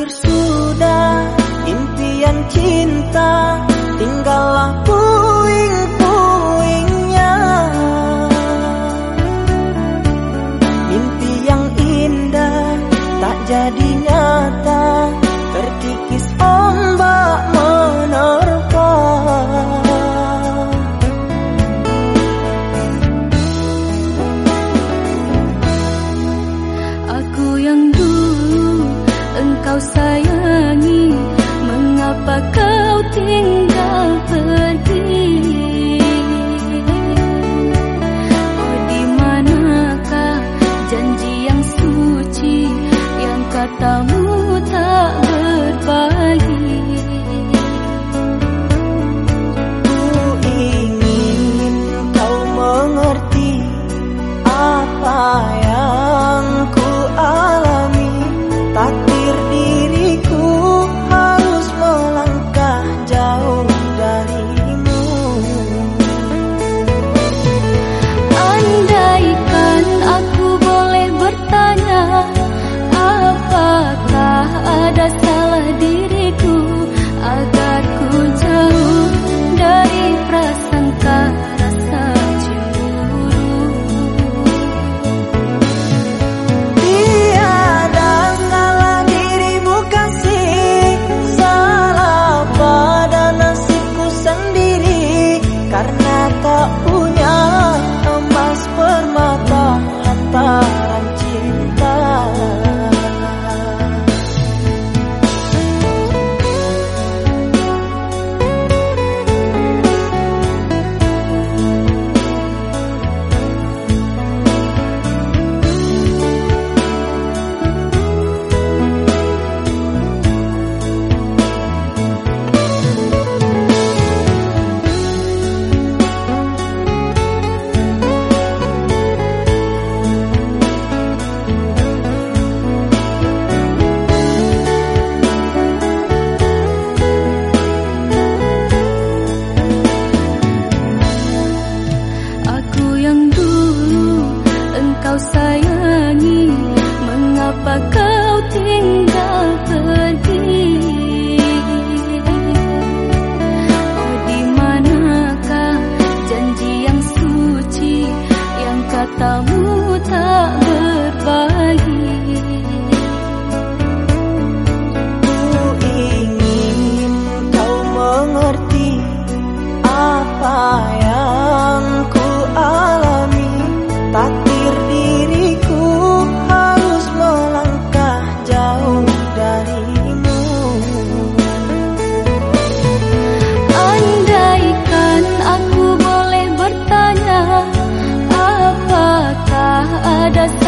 berakhir sudah impian cinta tinggallah pun sayangi Mengapa kau tinggal pergi Oh di manakah janji yang suci Yang katamu ada